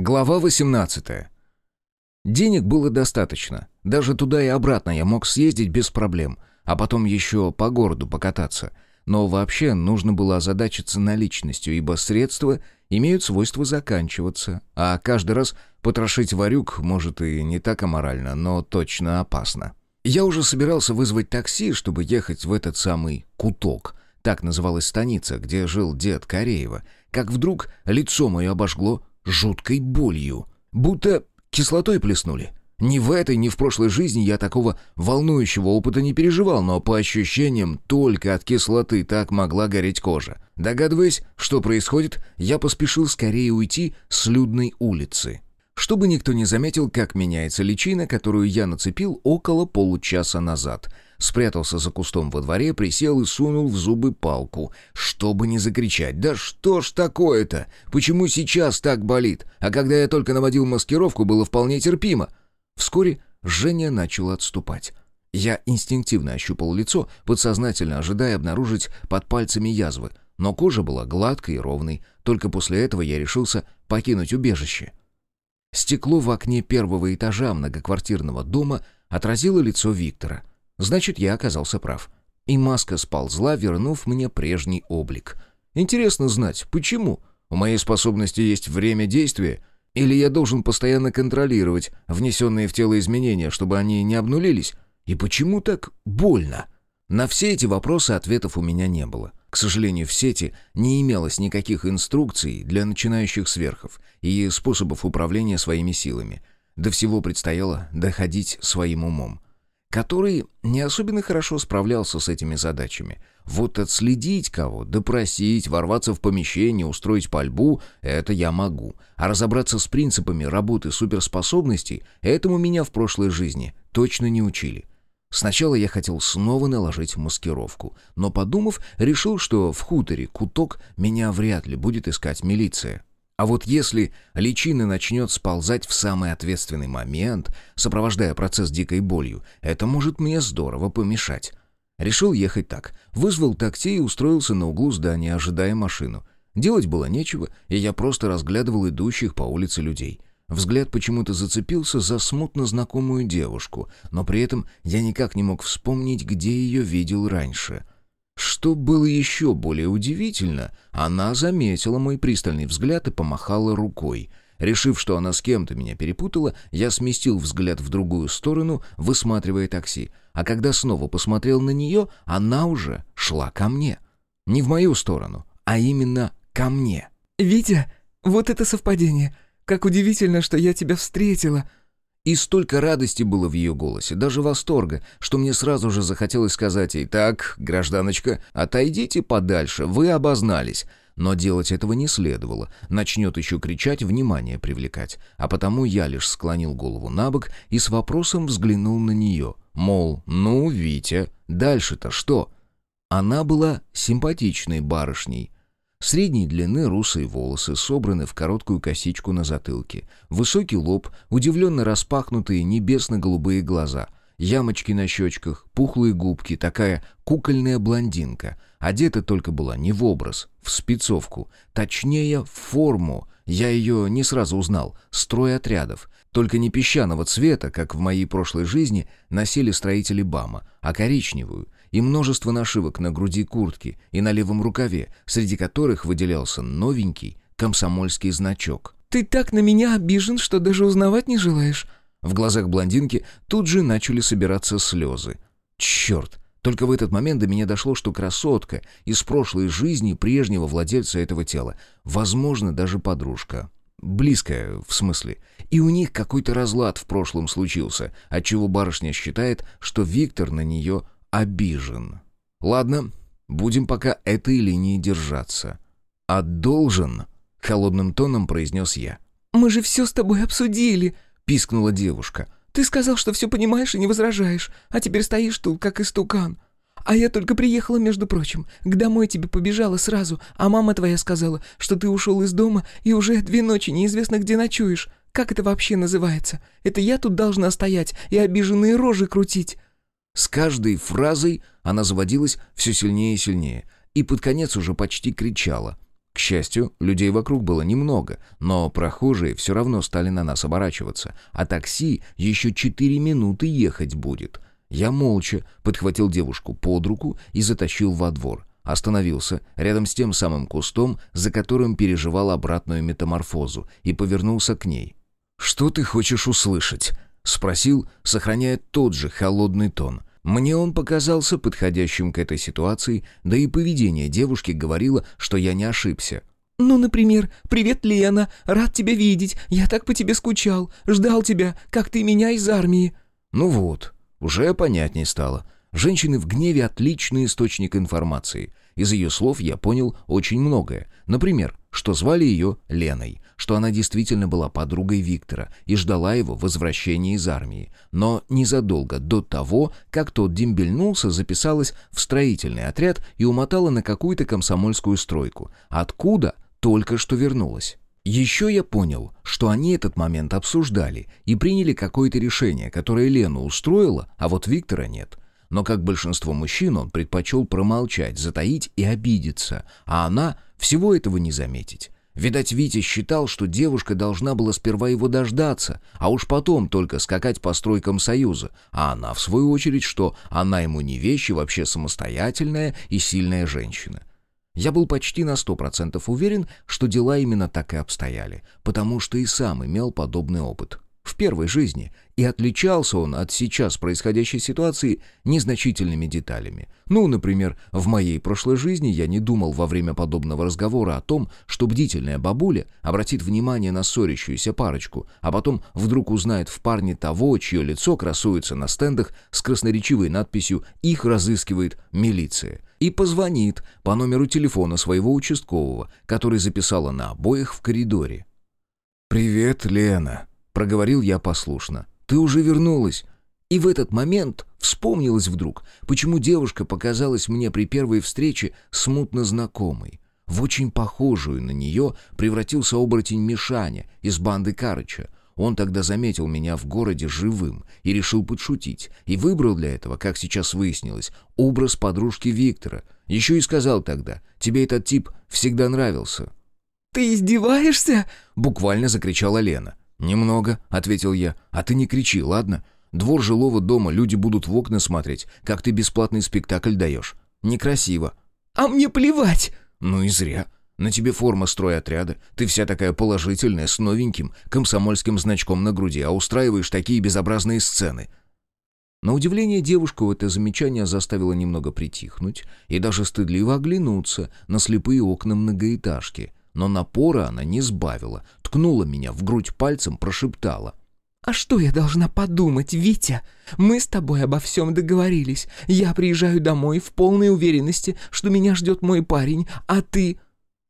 Глава 18. Денег было достаточно. Даже туда и обратно я мог съездить без проблем, а потом еще по городу покататься. Но вообще нужно было озадачиться наличностью, ибо средства имеют свойство заканчиваться, а каждый раз потрошить варюк может и не так аморально, но точно опасно. Я уже собирался вызвать такси, чтобы ехать в этот самый «Куток», так называлась станица, где жил дед Кореева, как вдруг лицо мое обожгло жуткой болью. Будто кислотой плеснули. Ни в этой, ни в прошлой жизни я такого волнующего опыта не переживал, но по ощущениям только от кислоты так могла гореть кожа. Догадываясь, что происходит, я поспешил скорее уйти с людной улицы. Чтобы никто не заметил, как меняется личина, которую я нацепил около получаса назад — спрятался за кустом во дворе, присел и сунул в зубы палку, чтобы не закричать. «Да что ж такое-то? Почему сейчас так болит? А когда я только наводил маскировку, было вполне терпимо». Вскоре Женя начал отступать. Я инстинктивно ощупал лицо, подсознательно ожидая обнаружить под пальцами язвы, но кожа была гладкой и ровной. Только после этого я решился покинуть убежище. Стекло в окне первого этажа многоквартирного дома отразило лицо Виктора. Значит, я оказался прав. И маска сползла, вернув мне прежний облик. Интересно знать, почему? У моей способности есть время действия? Или я должен постоянно контролировать внесенные в тело изменения, чтобы они не обнулились? И почему так больно? На все эти вопросы ответов у меня не было. К сожалению, в сети не имелось никаких инструкций для начинающих сверхов и способов управления своими силами. До всего предстояло доходить своим умом который не особенно хорошо справлялся с этими задачами. Вот отследить кого, допросить, ворваться в помещение, устроить пальбу — это я могу. А разобраться с принципами работы суперспособностей — этому меня в прошлой жизни точно не учили. Сначала я хотел снова наложить маскировку, но, подумав, решил, что в хуторе Куток меня вряд ли будет искать милиция. А вот если личина начнет сползать в самый ответственный момент, сопровождая процесс дикой болью, это может мне здорово помешать. Решил ехать так. Вызвал такси и устроился на углу здания, ожидая машину. Делать было нечего, и я просто разглядывал идущих по улице людей. Взгляд почему-то зацепился за смутно знакомую девушку, но при этом я никак не мог вспомнить, где ее видел раньше — что было еще более удивительно, она заметила мой пристальный взгляд и помахала рукой. Решив, что она с кем-то меня перепутала, я сместил взгляд в другую сторону, высматривая такси. А когда снова посмотрел на нее, она уже шла ко мне. Не в мою сторону, а именно ко мне. «Витя, вот это совпадение! Как удивительно, что я тебя встретила!» И столько радости было в ее голосе, даже восторга, что мне сразу же захотелось сказать ей «Так, гражданочка, отойдите подальше, вы обознались». Но делать этого не следовало, начнет еще кричать, внимание привлекать. А потому я лишь склонил голову на бок и с вопросом взглянул на нее. Мол, ну, Витя, дальше-то что? Она была симпатичной барышней, Средней длины русые волосы собраны в короткую косичку на затылке. Высокий лоб, удивленно распахнутые небесно-голубые глаза. Ямочки на щечках, пухлые губки, такая кукольная блондинка. Одета только была не в образ, в спецовку. Точнее, в форму. Я ее не сразу узнал. Строй отрядов. Только не песчаного цвета, как в моей прошлой жизни носили строители БАМа, а коричневую — и множество нашивок на груди куртки и на левом рукаве, среди которых выделялся новенький комсомольский значок. «Ты так на меня обижен, что даже узнавать не желаешь». В глазах блондинки тут же начали собираться слезы. «Черт!» Только в этот момент до меня дошло, что красотка из прошлой жизни прежнего владельца этого тела, возможно, даже подружка. Близкая, в смысле. И у них какой-то разлад в прошлом случился, отчего барышня считает, что Виктор на нее обижен. Ладно, будем пока этой линии держаться. А должен, холодным тоном произнес я. Мы же все с тобой обсудили, пискнула девушка. Ты сказал, что все понимаешь и не возражаешь, а теперь стоишь тут, как истукан. А я только приехала, между прочим. К домой тебе побежала сразу, а мама твоя сказала, что ты ушел из дома и уже две ночи неизвестно где ночуешь. Как это вообще называется? Это я тут должна стоять и обиженные рожи крутить. С каждой фразой она заводилась все сильнее и сильнее, и под конец уже почти кричала. К счастью, людей вокруг было немного, но прохожие все равно стали на нас оборачиваться, а такси еще четыре минуты ехать будет. Я молча подхватил девушку под руку и затащил во двор. Остановился рядом с тем самым кустом, за которым переживал обратную метаморфозу, и повернулся к ней. «Что ты хочешь услышать?» — спросил, сохраняя тот же холодный тон. Мне он показался подходящим к этой ситуации, да и поведение девушки говорило, что я не ошибся. «Ну, например, «Привет, Лена, рад тебя видеть, я так по тебе скучал, ждал тебя, как ты меня из армии». Ну вот, уже понятней стало. Женщины в гневе — отличный источник информации. Из ее слов я понял очень многое. Например, что звали ее Леной, что она действительно была подругой Виктора и ждала его возвращения из армии. Но незадолго до того, как тот дембельнулся, записалась в строительный отряд и умотала на какую-то комсомольскую стройку. Откуда? Только что вернулась. Еще я понял, что они этот момент обсуждали и приняли какое-то решение, которое Лену устроило, а вот Виктора нет. Но как большинство мужчин, он предпочел промолчать, затаить и обидеться, а она всего этого не заметить. Видать, Витя считал, что девушка должна была сперва его дождаться, а уж потом только скакать по стройкам Союза, а она, в свою очередь, что она ему не вещь и вообще самостоятельная и сильная женщина. Я был почти на сто процентов уверен, что дела именно так и обстояли, потому что и сам имел подобный опыт в первой жизни, и отличался он от сейчас происходящей ситуации незначительными деталями. Ну, например, в моей прошлой жизни я не думал во время подобного разговора о том, что бдительная бабуля обратит внимание на ссорящуюся парочку, а потом вдруг узнает в парне того, чье лицо красуется на стендах с красноречивой надписью «Их разыскивает милиция» и позвонит по номеру телефона своего участкового, который записала на обоих в коридоре. «Привет, Лена», Проговорил я послушно. «Ты уже вернулась!» И в этот момент вспомнилось вдруг, почему девушка показалась мне при первой встрече смутно знакомой. В очень похожую на нее превратился оборотень Мишаня из банды Карыча. Он тогда заметил меня в городе живым и решил подшутить, и выбрал для этого, как сейчас выяснилось, образ подружки Виктора. Еще и сказал тогда, тебе этот тип всегда нравился. «Ты издеваешься?» — буквально закричала Лена. «Немного», — ответил я. «А ты не кричи, ладно? Двор жилого дома, люди будут в окна смотреть, как ты бесплатный спектакль даешь. Некрасиво». «А мне плевать!» «Ну и зря. На тебе форма стройотряда. Ты вся такая положительная, с новеньким комсомольским значком на груди, а устраиваешь такие безобразные сцены». На удивление девушку это замечание заставило немного притихнуть и даже стыдливо оглянуться на слепые окна многоэтажки — но напора она не сбавила, ткнула меня в грудь пальцем, прошептала. «А что я должна подумать, Витя? Мы с тобой обо всем договорились. Я приезжаю домой в полной уверенности, что меня ждет мой парень, а ты...»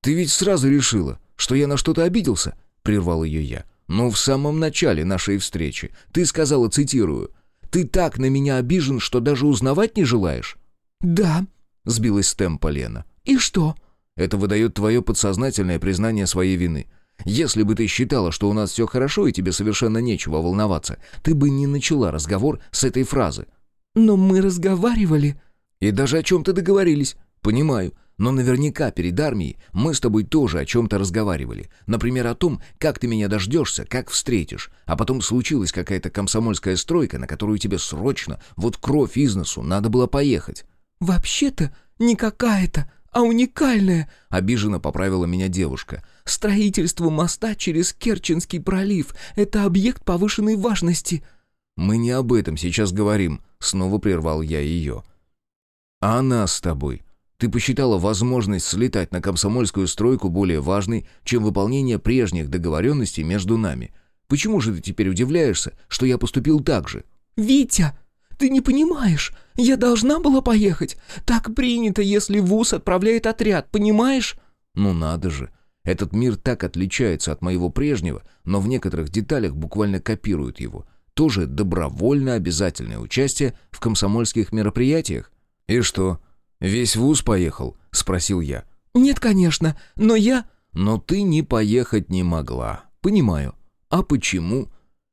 «Ты ведь сразу решила, что я на что-то обиделся?» — прервал ее я. «Ну, в самом начале нашей встречи ты сказала, цитирую, «Ты так на меня обижен, что даже узнавать не желаешь?» «Да», — сбилась с темпа Лена. «И что?» Это выдает твое подсознательное признание своей вины. Если бы ты считала, что у нас все хорошо и тебе совершенно нечего волноваться, ты бы не начала разговор с этой фразы. «Но мы разговаривали». «И даже о чем-то договорились. Понимаю. Но наверняка перед армией мы с тобой тоже о чем-то разговаривали. Например, о том, как ты меня дождешься, как встретишь. А потом случилась какая-то комсомольская стройка, на которую тебе срочно, вот кровь из носу, надо было поехать». «Вообще-то не какая-то», а уникальное!» — обиженно поправила меня девушка. «Строительство моста через Керченский пролив — это объект повышенной важности». «Мы не об этом сейчас говорим», — снова прервал я ее. «А о нас с тобой. Ты посчитала возможность слетать на комсомольскую стройку более важной, чем выполнение прежних договоренностей между нами. Почему же ты теперь удивляешься, что я поступил так же?» «Витя!» Ты не понимаешь, я должна была поехать. Так принято, если ВУЗ отправляет отряд, понимаешь?» «Ну надо же. Этот мир так отличается от моего прежнего, но в некоторых деталях буквально копирует его. Тоже добровольно обязательное участие в комсомольских мероприятиях. «И что, весь ВУЗ поехал?» — спросил я. «Нет, конечно, но я...» «Но ты не поехать не могла. Понимаю. А почему?»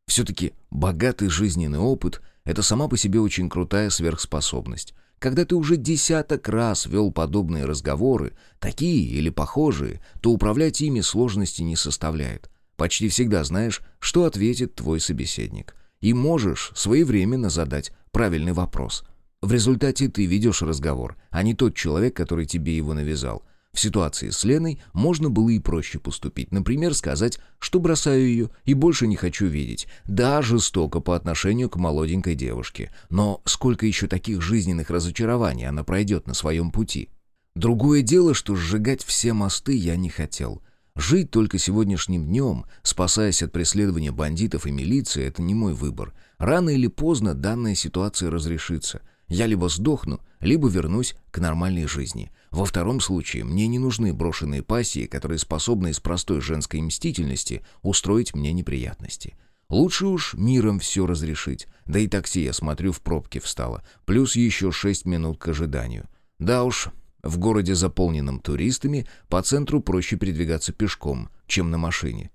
Все-таки богатый жизненный опыт это сама по себе очень крутая сверхспособность. Когда ты уже десяток раз вел подобные разговоры, такие или похожие, то управлять ими сложности не составляет. Почти всегда знаешь, что ответит твой собеседник. И можешь своевременно задать правильный вопрос. В результате ты ведешь разговор, а не тот человек, который тебе его навязал. В ситуации с Леной можно было и проще поступить. Например, сказать, что бросаю ее и больше не хочу видеть. Да, жестоко по отношению к молоденькой девушке. Но сколько еще таких жизненных разочарований она пройдет на своем пути? Другое дело, что сжигать все мосты я не хотел. Жить только сегодняшним днем, спасаясь от преследования бандитов и милиции, это не мой выбор. Рано или поздно данная ситуация разрешится. Я либо сдохну, либо вернусь к нормальной жизни. Во втором случае мне не нужны брошенные пассии, которые способны из простой женской мстительности устроить мне неприятности. Лучше уж миром все разрешить. Да и такси, я смотрю, в пробке встало. Плюс еще шесть минут к ожиданию. Да уж, в городе, заполненном туристами, по центру проще передвигаться пешком, чем на машине.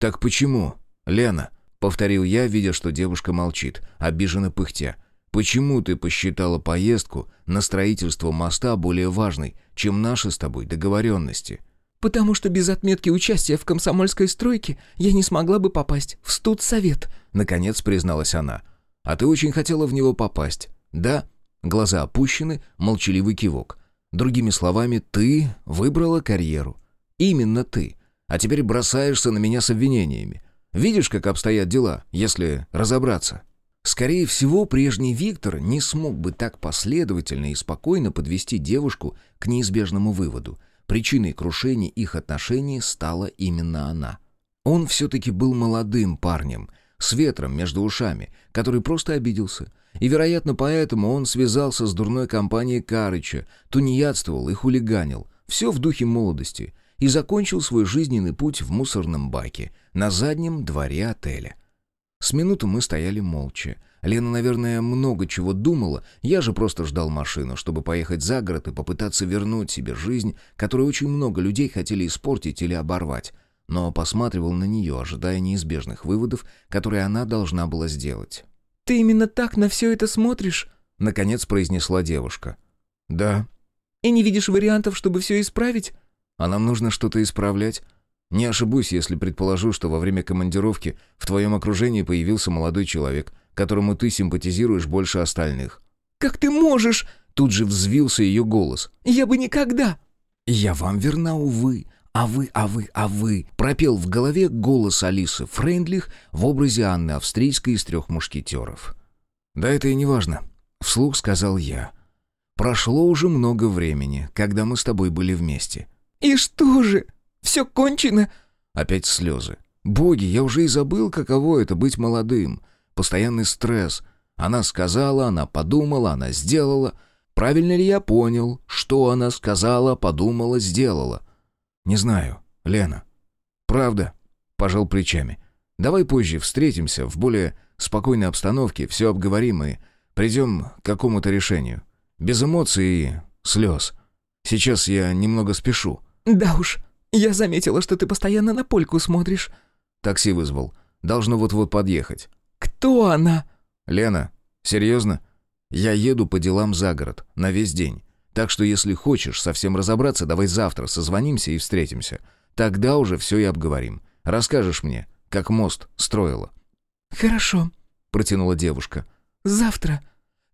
«Так почему, Лена?» — повторил я, видя, что девушка молчит, обиженно пыхтя. Почему ты посчитала поездку на строительство моста более важной, чем наши с тобой договоренности?» «Потому что без отметки участия в комсомольской стройке я не смогла бы попасть в студсовет», — наконец призналась она. «А ты очень хотела в него попасть, да?» Глаза опущены, молчаливый кивок. Другими словами, ты выбрала карьеру. Именно ты. А теперь бросаешься на меня с обвинениями. Видишь, как обстоят дела, если разобраться?» Скорее всего, прежний Виктор не смог бы так последовательно и спокойно подвести девушку к неизбежному выводу. Причиной крушения их отношений стала именно она. Он все-таки был молодым парнем, с ветром между ушами, который просто обиделся. И, вероятно, поэтому он связался с дурной компанией Карыча, тунеядствовал и хулиганил. Все в духе молодости. И закончил свой жизненный путь в мусорном баке на заднем дворе отеля. С минуту мы стояли молча. Лена, наверное, много чего думала, я же просто ждал машину, чтобы поехать за город и попытаться вернуть себе жизнь, которую очень много людей хотели испортить или оборвать. Но посматривал на нее, ожидая неизбежных выводов, которые она должна была сделать. «Ты именно так на все это смотришь?» — наконец произнесла девушка. «Да». «И не видишь вариантов, чтобы все исправить?» «А нам нужно что-то исправлять?» Не ошибусь, если предположу, что во время командировки в твоем окружении появился молодой человек, которому ты симпатизируешь больше остальных». «Как ты можешь?» Тут же взвился ее голос. «Я бы никогда!» «Я вам верна, увы. А вы, а вы, а вы!» Пропел в голове голос Алисы Фрейндлих в образе Анны Австрийской из трех мушкетеров. «Да это и не важно», — вслух сказал я. «Прошло уже много времени, когда мы с тобой были вместе». «И что же?» Все кончено!» Опять слезы. «Боги, я уже и забыл, каково это быть молодым. Постоянный стресс. Она сказала, она подумала, она сделала. Правильно ли я понял, что она сказала, подумала, сделала? Не знаю, Лена. Правда?» Пожал плечами. «Давай позже встретимся в более спокойной обстановке, все обговорим и придем к какому-то решению. Без эмоций и слез. Сейчас я немного спешу». «Да уж», «Я заметила, что ты постоянно на польку смотришь». Такси вызвал. Должно вот-вот подъехать. «Кто она?» «Лена. Серьезно? Я еду по делам за город. На весь день. Так что если хочешь совсем разобраться, давай завтра созвонимся и встретимся. Тогда уже все и обговорим. Расскажешь мне, как мост строила». «Хорошо», — протянула девушка. «Завтра.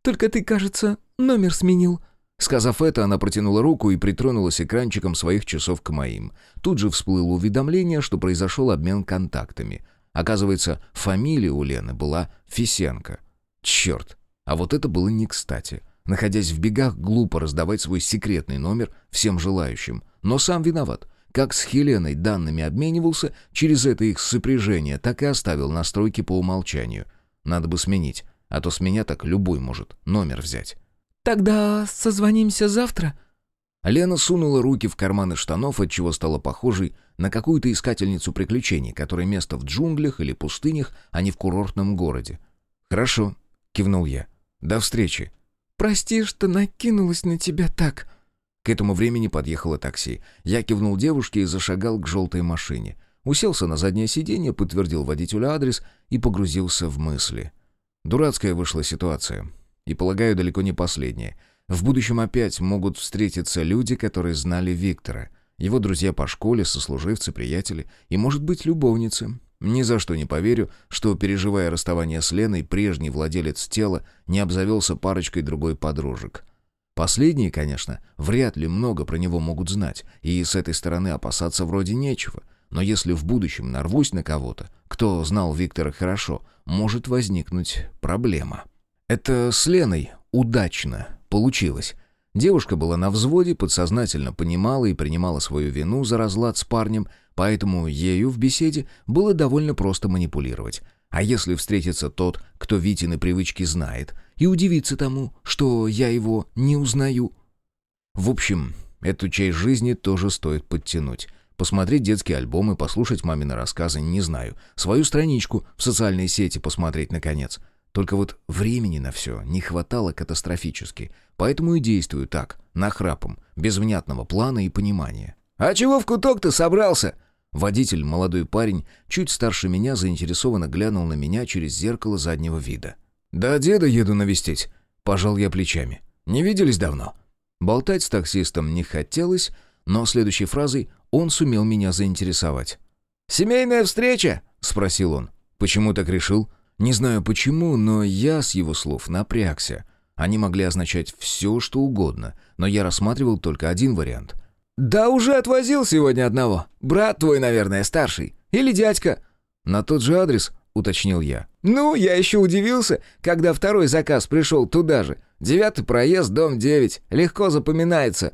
Только ты, кажется, номер сменил». Сказав это, она протянула руку и притронулась экранчиком своих часов к моим. Тут же всплыло уведомление, что произошел обмен контактами. Оказывается, фамилия у Лены была Фисенко. Черт, а вот это было не кстати. Находясь в бегах, глупо раздавать свой секретный номер всем желающим. Но сам виноват. Как с Хеленой данными обменивался, через это их сопряжение так и оставил настройки по умолчанию. Надо бы сменить, а то с меня так любой может номер взять. «Тогда созвонимся завтра?» Лена сунула руки в карманы штанов, отчего стала похожей на какую-то искательницу приключений, которой место в джунглях или пустынях, а не в курортном городе. «Хорошо», — кивнул я. «До встречи». «Прости, что накинулась на тебя так». К этому времени подъехало такси. Я кивнул девушке и зашагал к желтой машине. Уселся на заднее сиденье, подтвердил водителю адрес и погрузился в мысли. Дурацкая вышла ситуация. И, полагаю, далеко не последняя. В будущем опять могут встретиться люди, которые знали Виктора. Его друзья по школе, сослуживцы, приятели и, может быть, любовницы. Ни за что не поверю, что, переживая расставание с Леной, прежний владелец тела не обзавелся парочкой другой подружек. Последние, конечно, вряд ли много про него могут знать, и с этой стороны опасаться вроде нечего. Но если в будущем нарвусь на кого-то, кто знал Виктора хорошо, может возникнуть проблема. Это с Леной удачно получилось. Девушка была на взводе, подсознательно понимала и принимала свою вину за разлад с парнем, поэтому ею в беседе было довольно просто манипулировать. А если встретится тот, кто Витины привычки знает, и удивится тому, что я его не узнаю? В общем, эту часть жизни тоже стоит подтянуть. Посмотреть детские альбомы, послушать мамины рассказы, не знаю. Свою страничку в социальной сети посмотреть, наконец. Только вот времени на все не хватало катастрофически. Поэтому и действую так, нахрапом, без внятного плана и понимания. «А чего в куток-то собрался?» Водитель, молодой парень, чуть старше меня, заинтересованно глянул на меня через зеркало заднего вида. «Да деда еду навестить», — пожал я плечами. «Не виделись давно». Болтать с таксистом не хотелось, но следующей фразой он сумел меня заинтересовать. «Семейная встреча?» — спросил он. «Почему так решил?» Не знаю почему, но я с его слов напрягся. Они могли означать все, что угодно, но я рассматривал только один вариант. «Да уже отвозил сегодня одного. Брат твой, наверное, старший. Или дядька». «На тот же адрес?» — уточнил я. «Ну, я еще удивился, когда второй заказ пришел туда же. Девятый проезд, дом девять. Легко запоминается».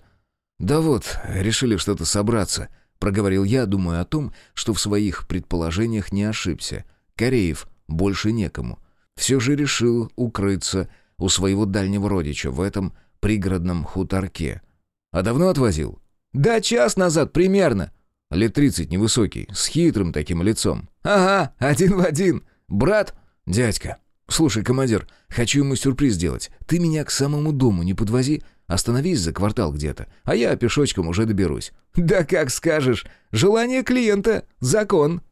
«Да вот, решили что-то собраться», — проговорил я, думая о том, что в своих предположениях не ошибся. Кореев больше некому. Все же решил укрыться у своего дальнего родича в этом пригородном хуторке. А давно отвозил? Да час назад примерно. Лет тридцать невысокий, с хитрым таким лицом. Ага, один в один. Брат? Дядька. Слушай, командир, хочу ему сюрприз сделать. Ты меня к самому дому не подвози. Остановись за квартал где-то, а я пешочком уже доберусь». «Да как скажешь. Желание клиента — закон».